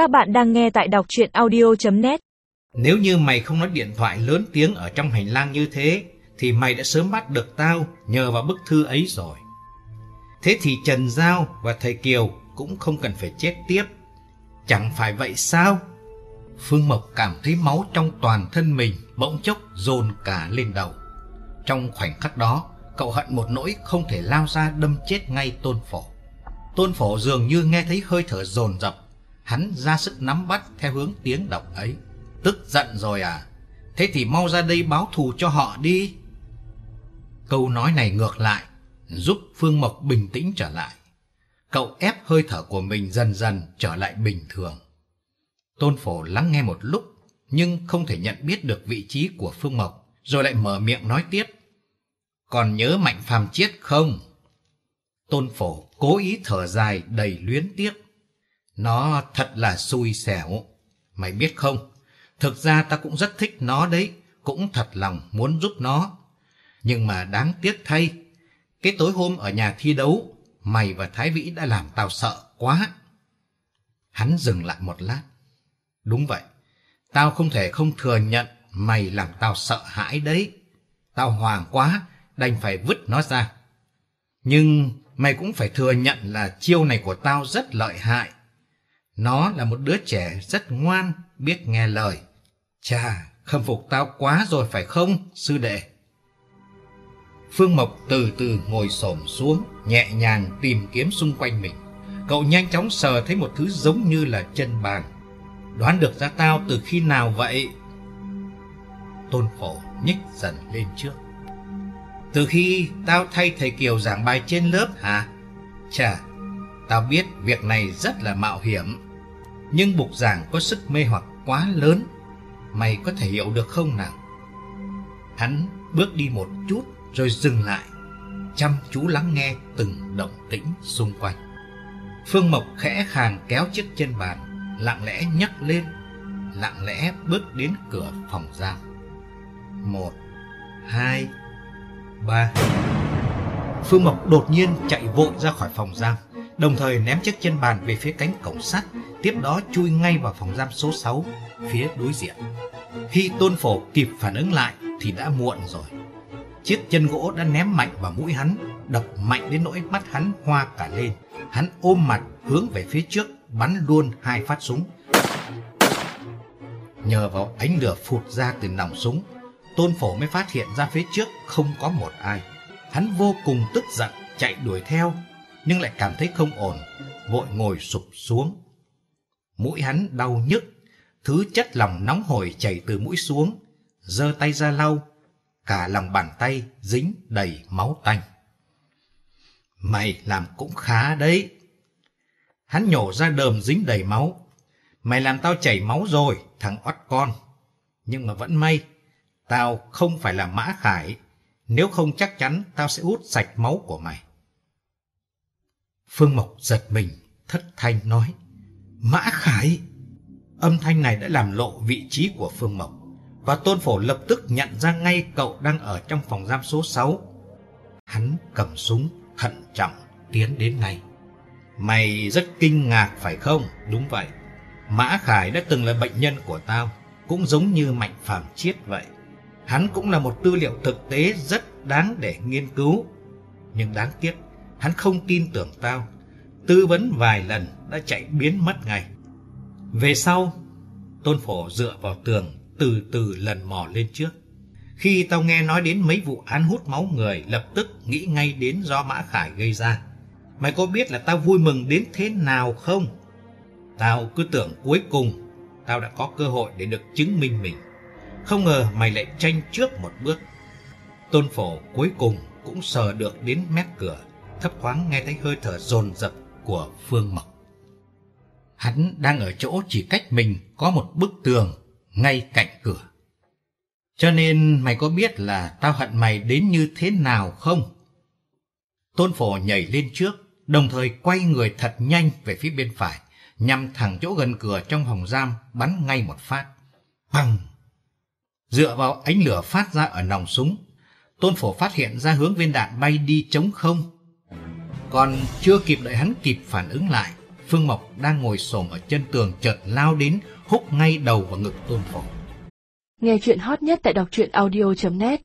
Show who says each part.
Speaker 1: Các bạn đang nghe tại đọc chuyện audio.net
Speaker 2: Nếu như mày không nói điện thoại lớn tiếng ở trong hành lang như thế, thì mày đã sớm bắt được tao nhờ vào bức thư ấy rồi. Thế thì Trần Giao và thầy Kiều cũng không cần phải chết tiếp. Chẳng phải vậy sao? Phương Mộc cảm thấy máu trong toàn thân mình bỗng chốc dồn cả lên đầu. Trong khoảnh khắc đó, cậu hận một nỗi không thể lao ra đâm chết ngay tôn phổ. Tôn phổ dường như nghe thấy hơi thở dồn dập, hắn ra sức nắm bắt theo hướng tiếng động ấy. Tức giận rồi à? Thế thì mau ra đây báo thù cho họ đi. Câu nói này ngược lại, giúp Phương Mộc bình tĩnh trở lại. Cậu ép hơi thở của mình dần dần trở lại bình thường. Tôn phổ lắng nghe một lúc, nhưng không thể nhận biết được vị trí của Phương Mộc, rồi lại mở miệng nói tiếp. Còn nhớ Mạnh Phàm Chiết không? Tôn phổ cố ý thở dài đầy luyến tiếc. Nó thật là xui xẻo. Mày biết không, thực ra ta cũng rất thích nó đấy, cũng thật lòng muốn giúp nó. Nhưng mà đáng tiếc thay, cái tối hôm ở nhà thi đấu, mày và Thái Vĩ đã làm tao sợ quá. Hắn dừng lại một lát. Đúng vậy, tao không thể không thừa nhận mày làm tao sợ hãi đấy. Tao hoàng quá, đành phải vứt nó ra. Nhưng mày cũng phải thừa nhận là chiêu này của tao rất lợi hại. Nó là một đứa trẻ rất ngoan, biết nghe lời. Chà, khâm phục tao quá rồi phải không, sư đệ? Phương Mộc từ từ ngồi xổm xuống, nhẹ nhàng tìm kiếm xung quanh mình. Cậu nhanh chóng sờ thấy một thứ giống như là chân bàn. Đoán được ra tao từ khi nào vậy? Tôn phổ nhích dần lên trước. Từ khi tao thay thầy Kiều giảng bài trên lớp hả? Chà, tao biết việc này rất là mạo hiểm. Nhưng bục giảng có sức mê hoặc quá lớn. Mày có thể hiểu được không nào? Hắn bước đi một chút rồi dừng lại, chăm chú lắng nghe từng động tĩnh xung quanh. Phương Mộc khẽ khàng kéo chiếc chân bàn, lặng lẽ nhấc lên, lặng lẽ bước đến cửa phòng giam. Một, hai, ba. Phương Mộc đột nhiên chạy vội ra khỏi phòng giam, đồng thời ném chiếc chân bàn về phía cánh cổng sắt, tiếp đó chui ngay vào phòng giam số 6, phía đối diện. Khi Tôn Phổ kịp phản ứng lại thì đã muộn rồi. Chiếc chân gỗ đã ném mạnh vào mũi hắn, đập mạnh đến nỗi mắt hắn hoa cả lên. Hắn ôm mặt hướng về phía trước, bắn luôn hai phát súng. Nhờ vào ánh lửa phụt ra từ nòng súng, Tôn Phổ mới phát hiện ra phía trước không có một ai. Hắn vô cùng tức giận, chạy đuổi theo, nhưng lại cảm thấy không ổn, vội ngồi sụp xuống. Mũi hắn đau nhức, thứ chất lỏng nóng hổi chảy từ mũi xuống, giơ tay ra lau, cả lòng bàn tay dính đầy máu tanh. Mày làm cũng khá đấy. Hắn nhổ ra đờm dính đầy máu. Mày làm tao chảy máu rồi, thằng oắt con. Nhưng mà vẫn may, tao không phải là mã khải. Nếu không chắc chắn tao sẽ hút sạch máu của mày. Phương Mộc giật mình, thất thanh nói. Mã khải! Âm thanh này đã làm lộ vị trí của Phương Mộc và Tôn Phổ lập tức nhận ra ngay cậu đang ở trong phòng giam số 6. Hắn cầm súng, thận trọng, tiến đến ngay. Mày rất kinh ngạc phải không? Đúng vậy. Mã Khải đã từng là bệnh nhân của tao, cũng giống như Mạnh Phạm Chiết vậy. Hắn cũng là một tư liệu thực tế rất đáng để nghiên cứu. Nhưng đáng tiếc, hắn không tin tưởng tao. Tư vấn vài lần đã chạy biến mất ngay. Về sau, Tôn Phổ dựa vào tường từ từ lần mò lên trước. Khi tao nghe nói đến mấy vụ án hút máu người, lập tức nghĩ ngay đến do Mã Khải gây ra. Mày có biết là tao vui mừng đến thế nào không? Tao cứ tưởng cuối cùng tao đã có cơ hội để được chứng minh mình. Không ngờ mày lại tranh trước một bước. Tôn phổ cuối cùng cũng sờ được đến mép cửa, thấp thoáng nghe thấy hơi thở dồn dập của Phương Mộc. Hắn đang ở chỗ chỉ cách mình có một bức tường ngay cạnh cửa. Cho nên mày có biết là tao hận mày đến như thế nào không? Tôn phổ nhảy lên trước, đồng thời quay người thật nhanh về phía bên phải, nhằm thẳng chỗ gần cửa trong phòng giam bắn ngay một phát. Bằng! Dựa vào ánh lửa phát ra ở nòng súng, Tôn phổ phát hiện ra hướng viên đạn bay đi trống không. Còn chưa kịp đợi hắn kịp phản ứng lại, Phương Mộc đang ngồi xổm ở chân tường chợt lao đến, húc ngay đầu vào ngực Tôn Phổ.
Speaker 3: Nghe chuyện hot nhất tại đọc truyện audio.net